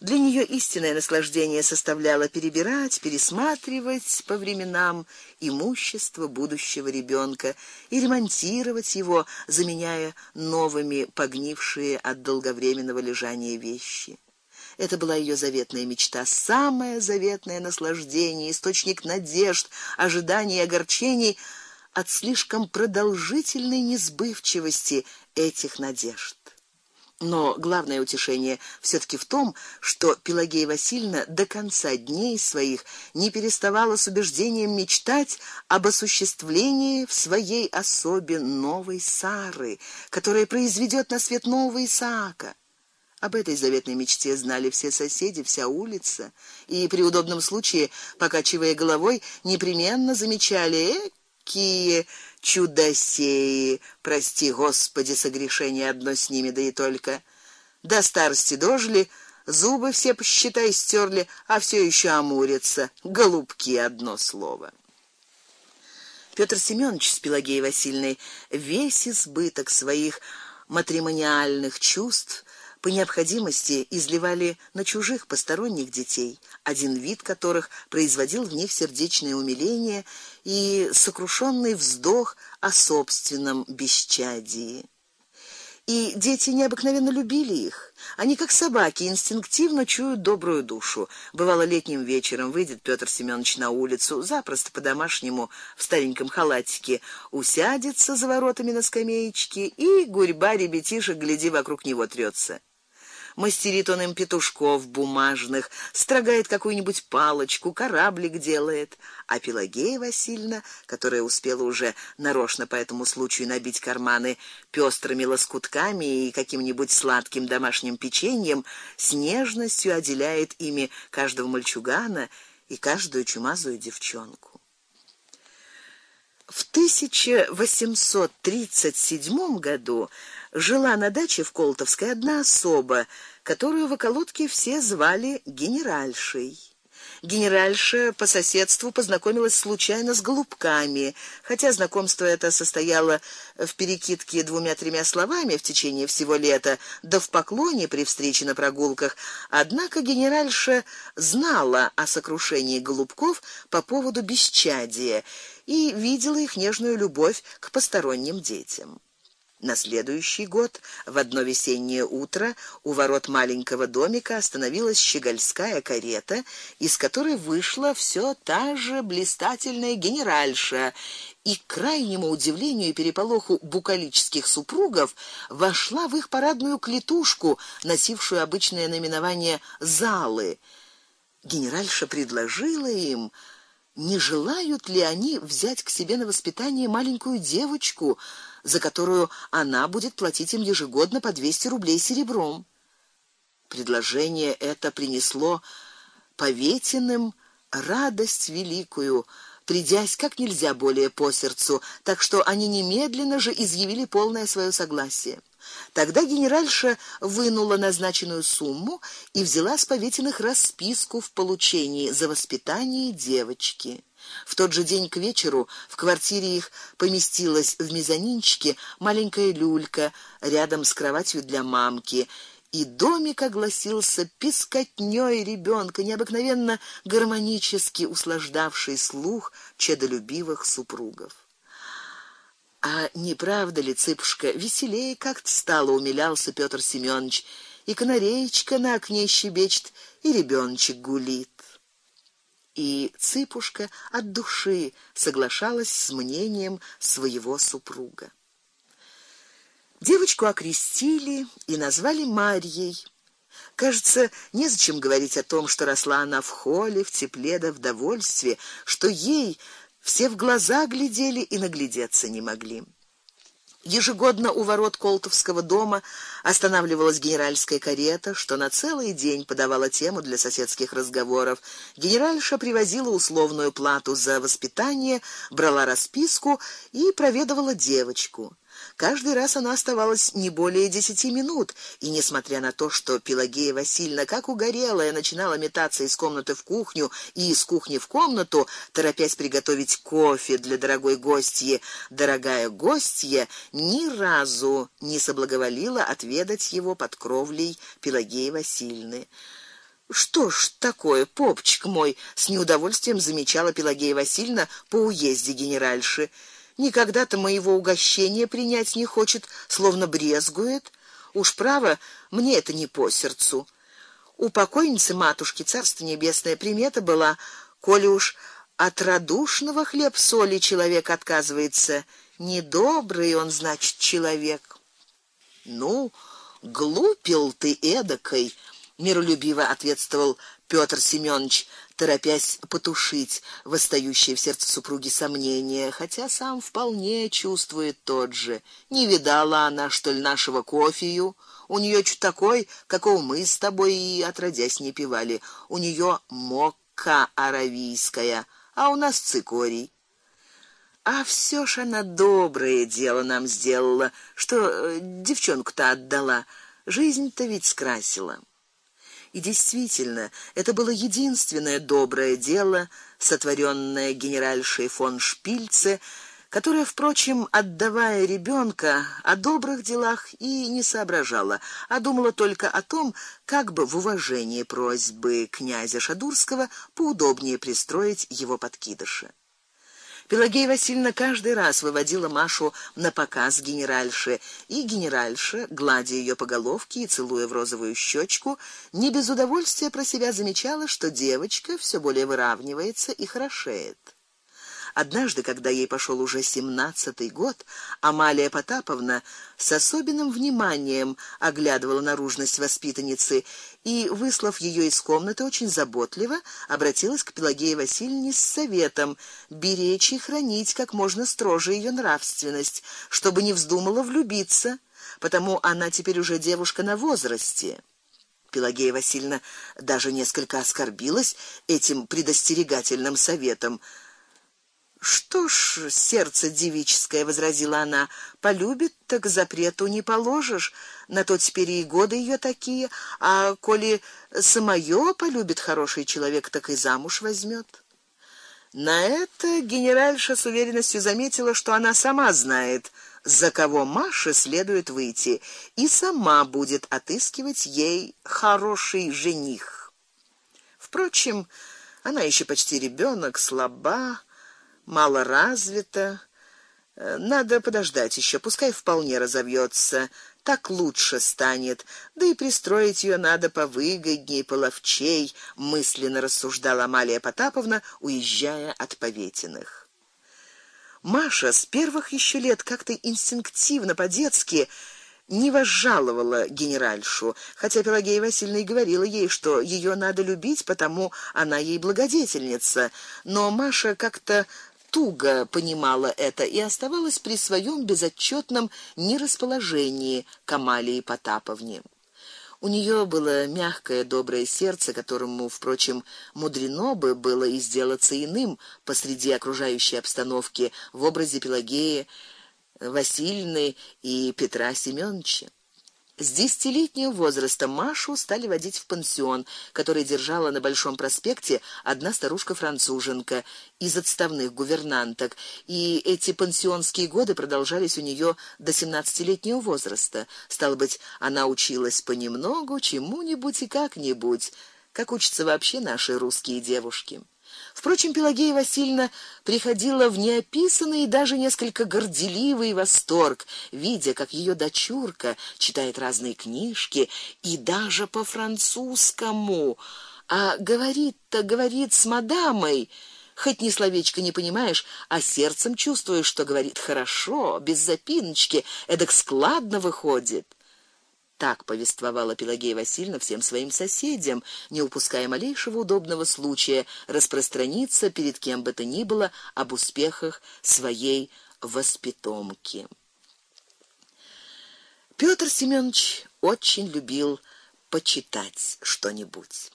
Для нее истинное наслаждение составляло перебирать, пересматривать по временам имущество будущего ребенка и ремонтировать его, заменяя новыми погнившие от долговременного лежания вещи. Это была ее заветная мечта, самое заветное наслаждение, источник надежд, ожиданий и огорчений от слишком продолжительной несбывчивости этих надежд. Но главное утешение все таки в том, что Пелагея Васильевна до конца дней своих не переставала с убеждением мечтать об осуществлении в своей особе новой Сары, которая произведет на свет нового Исаака. Об этой заветной мечте знали все соседи, вся улица, и при удобном случае, покачивая головой, непременно замечали: "Какие чудосеи, прости, Господи, согрешение одно с ними, да и только. До старости дожили, зубы все посчитай стерли, а все еще амурятся. Голубки одно слово. Петр Семёнович с Пелагеей Васильевной весь избыток своих матримониальных чувств по необходимости изливали на чужих посторонних детей, один вид которых производил в них сердечное умиление и сокрушенный вздох о собственном бесчадии. И дети необыкновенно любили их. Они как собаки инстинктивно чуют добрую душу. Бывало летним вечером выйдет Петр Семёнович на улицу, запросто по-домашнему в стареньком халатике, усядется за воротами на скамеечке, и гурьба ребятишек гляди вокруг него трется мастерит он им петушков бумажных, строгает какую-нибудь палочку, кораблик делает. А Пелагея Васильевна, которая успела уже нарочно по этому случаю набить карманы пестрыми лоскутками и каким-нибудь сладким домашним печеньем, с нежностью отделяет ими каждого мальчугана и каждую чумазую девчонку. В 1837 году жила на даче в Колтовской одна особа, которую в околотке все звали генеральшей. Генеральша по соседству познакомилась случайно с голубками, хотя знакомство это состояло в перекидке двумя-тремя словами в течение всего лета, да в поклоне при встрече на прогулках. Однако генеральша знала о сокрушении голубков по поводу бесчадия и видела их нежную любовь к посторонним детям. На следующий год в одно весеннее утро у ворот маленького домика остановилась щегольская карета, из которой вышла все та же блистательная генеральша, и к крайнему удивлению и переполоху букалических супругов вошла в их парадную клетушку, носившую обычное наименование залы. Генеральша предложила им не желают ли они взять к себе на воспитание маленькую девочку, за которую она будет платить им ежегодно по 200 рублей серебром. Предложение это принесло Поветиным радость великую, придясь как нельзя более по сердцу, так что они немедленно же изъявили полное свое согласие. Тогда генеральша вынула назначенную сумму и взяла с Поветиных расписку в получении за воспитание девочки. В тот же день к вечеру в квартире их поместилась в мезонинчике маленькая люлька рядом с кроватью для мамки, и домик огласился пескотнёй ребёнка, необыкновенно гармонически услаждавший слух чадолюбивых супругов. А не правда ли, цыпушка, веселее как-то стало умилялся Петр Семёнович, и канареечка на окне щебечет, и ребёночек гулит. И цыпушка от души соглашалась с мнением своего супруга. Девочку окрестили и назвали Марьей. Кажется, незачем говорить о том, что росла она в холле, в тепле да в довольстве, что ей все в глаза глядели и наглядеться не могли. Ежегодно у ворот Колтовского дома останавливалась генеральская карета, что на целый день подавала тему для соседских разговоров. Генеральша привозила условную плату за воспитание, брала расписку и проведывала девочку. Каждый раз она оставалась не более десяти минут, и несмотря на то, что Пелагея Васильевна, как угорелая, начинала метаться из комнаты в кухню и из кухни в комнату, торопясь приготовить кофе для дорогой гостьи, дорогая гостья ни разу не соблаговолила отведать его под кровлей Пелагеи Васильевны. Что ж такое, попчик мой, с неудовольствием замечала Пелагея Васильевна по уезде генеральши. Никогда-то моего угощения принять не хочет, словно брезгует. Уж право, мне это не по сердцу. У покойницы матушки Царство небесное примета была: коли уж от радушного хлеб-соли человек отказывается, недобрый он, значит, человек. Ну, глупил ты эдакой, миролюбиво ответствовал Петр Семёнович, торопясь потушить восстающие в сердце супруги сомнения, хотя сам вполне чувствует тот же. Не видала она что ли нашего кофею? У неё чуть такой, какого мы с тобой и отродясь не пивали. У неё мокка аравийская, а у нас цикорий. А все ж она доброе дело нам сделала, что э, девчонку-то отдала. Жизнь-то ведь скрасила. И действительно, это было единственное доброе дело, сотворенное генеральшей фон Шпильце, которая, впрочем, отдавая ребенка, о добрых делах и не соображала, а думала только о том, как бы в уважении просьбы князя Шадурского поудобнее пристроить его подкидыша. Пелагея Васильевна каждый раз выводила Машу на показ генеральше, и генеральша, гладя ее по головке и целуя в розовую щечку, не без удовольствия про себя замечала, что девочка все более выравнивается и хорошеет. Однажды, когда ей пошел уже семнадцатый год, Амалия Потаповна с особенным вниманием оглядывала наружность воспитанницы и, выслав ее из комнаты очень заботливо, обратилась к Пелагее Васильевне с советом беречь и хранить как можно строже ее нравственность, чтобы не вздумала влюбиться, потому она теперь уже девушка на возрасте. Пелагея Васильевна даже несколько оскорбилась этим предостерегательным советом. Что ж, сердце девическое, возразила она. Полюбит, так запрету не положишь. На то теперь и годы ее такие, а коли самое полюбит хороший человек, так и замуж возьмет. На это генеральша с уверенностью заметила, что она сама знает, за кого Маше следует выйти, и сама будет отыскивать ей хороший жених. Впрочем, она еще почти ребенок, слаба, мало развита. Э, надо подождать еще, пускай вполне разовьется, так лучше станет. Да и пристроить ее надо повыгодней, половчей, мысленно рассуждала Амалия Потаповна, уезжая от Поветиных. Маша с первых еще лет как-то инстинктивно по-детски не возжаловала генеральшу, хотя Пелагея Васильевна и говорила ей, что ее надо любить, потому она ей благодетельница, но Маша как-то туго понимала это и оставалась при своем безотчетном нерасположении к Амалии Потаповне. У нее было мягкое, доброе сердце, которому, впрочем, мудрено бы было и сделаться иным посреди окружающей обстановки в образе Пелагеи Васильевны и Петра Семёновича. С десятилетнего возраста Машу стали водить в пансион, который держала на Большом проспекте одна старушка-француженка из отставных гувернанток, и эти пансионские годы продолжались у нее до семнадцатилетнего возраста. Стало быть, она училась понемногу чему-нибудь и как-нибудь, как учатся вообще наши русские девушки. Впрочем, Пелагея Васильевна приходила в неописанный и даже несколько горделивый восторг, видя, как ее дочурка читает разные книжки и даже по-французскому, а говорит-то говорит с мадамой, хоть ни словечко не понимаешь, а сердцем чувствуешь, что говорит хорошо, без запиночки, эдак складно выходит. Так повествовала Пелагея Васильевна всем своим соседям, не упуская малейшего удобного случая распространиться перед кем бы то ни было об успехах своей воспитомки. Петр Семёнович очень любил почитать что-нибудь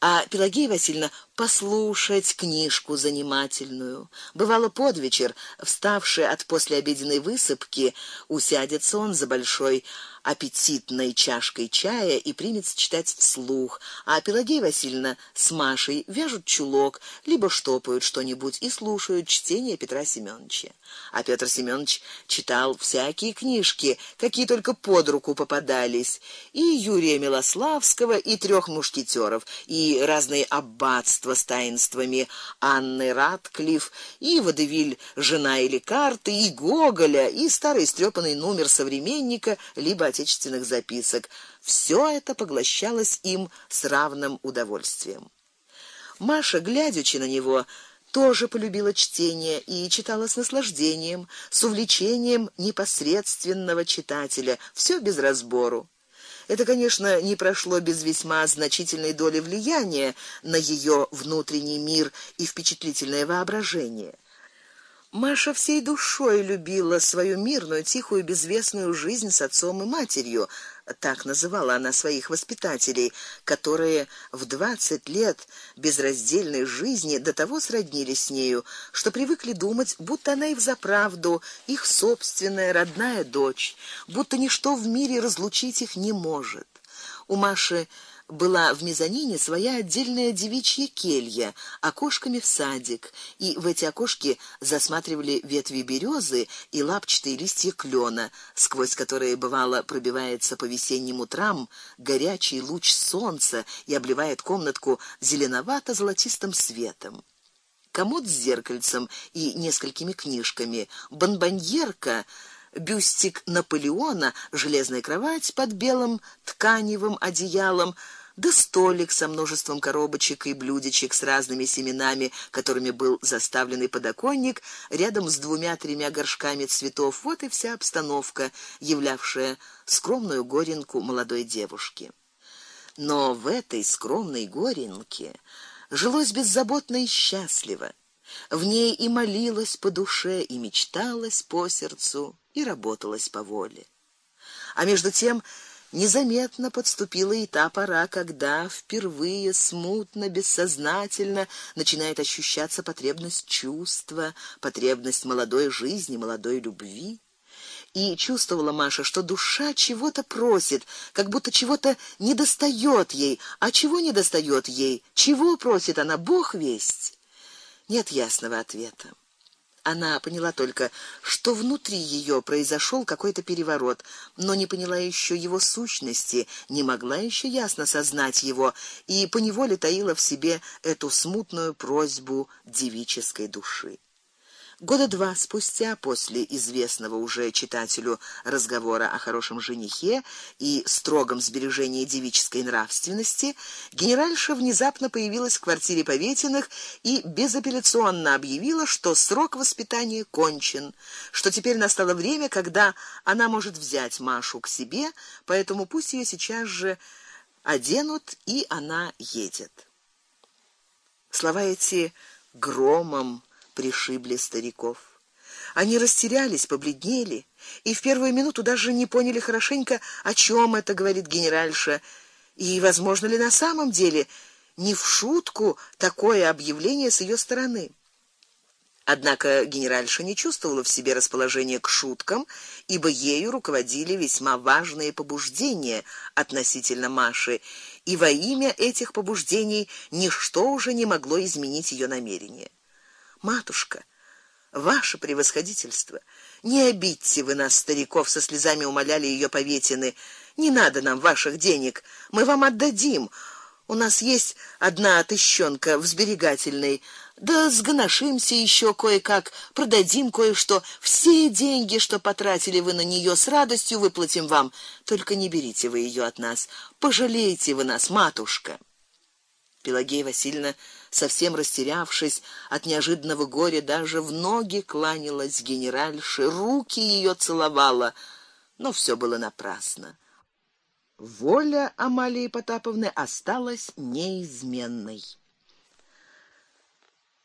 а Пелагея Васильевна послушать книжку занимательную. Бывало под вечер, вставший от послеобеденной высыпки, усядется он за большой аппетитной чашкой чая и примется читать вслух, а Пелагея Васильевна с Машей вяжут чулок, либо штопают что-нибудь и слушают чтение Петра Семёновича. А Петр Семёнович читал всякие книжки, какие только под руку попадались, и Юрия Милославского, и трех мушкетеров, и разные аббатства с таинствами Анны Радклифф, и Водевиль Жена или карты, и Гоголя, и старый стрёпанный номер современника, либо отечественных записок. Все это поглощалось им с равным удовольствием. Маша, глядячи на него, тоже полюбила чтение и читала с наслаждением, с увлечением непосредственного читателя, все без разбору. Это, конечно, не прошло без весьма значительной доли влияния на ее внутренний мир и впечатлительное воображение. Маша всей душой любила свою мирную, тихую, безвестную жизнь с отцом и матерью, так называла она своих воспитателей, которые в двадцать лет безраздельной жизни до того сроднились с нею, что привыкли думать, будто она и взаправду их собственная родная дочь, будто ничто в мире разлучить их не может. У Маши была в мезонине своя отдельная девичья келья, окошками в садик, и в эти окошки засматривали ветви березы и лапчатые листья клена, сквозь которые бывало пробивается по весенним утрам горячий луч солнца и обливает комнатку зеленовато-золотистым светом. Комод с зеркальцем и несколькими книжками, бонбоньерка бюстик Наполеона, железная кровать под белым тканевым одеялом, да столик со множеством коробочек и блюдечек с разными семенами, которыми был заставленный подоконник рядом с двумя-тремя горшками цветов. Вот и вся обстановка, являвшая скромную горенку молодой девушки. Но в этой скромной горенке жилось беззаботно и счастливо. В ней и молилась по душе, и мечталась по сердцу, и работалась по воле. А между тем Незаметно подступила и та пора, когда впервые смутно, бессознательно начинает ощущаться потребность чувства, потребность молодой жизни, молодой любви. И чувствовала Маша, что душа чего-то просит, как будто чего-то недостаёт ей, а чего недостаёт ей? Чего просит она, Бог весть? Нет ясного ответа. Она поняла только, что внутри ее произошел какой-то переворот, но не поняла еще его сущности, не могла еще ясно сознать его и поневоле таила в себе эту смутную просьбу девической души. Года два спустя после известного уже читателю разговора о хорошем женихе и строгом сбережении девической нравственности, генеральша внезапно появилась в квартире Поветиных и безапелляционно объявила, что срок воспитания кончен, что теперь настало время, когда она может взять Машу к себе, поэтому пусть ее сейчас же оденут, и она едет. Слова эти громом пришибли стариков. Они растерялись, побледнели и в первую минуту даже не поняли хорошенько, о чем это говорит генеральша, и возможно ли на самом деле не в шутку такое объявление с ее стороны. Однако генеральша не чувствовала в себе расположения к шуткам, ибо ею руководили весьма важные побуждения относительно Маши, и во имя этих побуждений ничто уже не могло изменить ее намерения. Матушка, ваше превосходительство, не обидьте вы нас, стариков, со слезами умоляли ее Поветины. Не надо нам ваших денег, мы вам отдадим. У нас есть одна тыщёнка в сберегательной. Да сгоношимся еще кое-как, продадим кое-что. Все деньги, что потратили вы на нее, с радостью выплатим вам. Только не берите вы ее от нас. Пожалейте вы нас, матушка. Пелагея Васильевна совсем растерявшись от неожиданного горя, даже в ноги кланялась генеральше, руки ее целовала, но все было напрасно. Воля Амалии Потаповны осталась неизменной.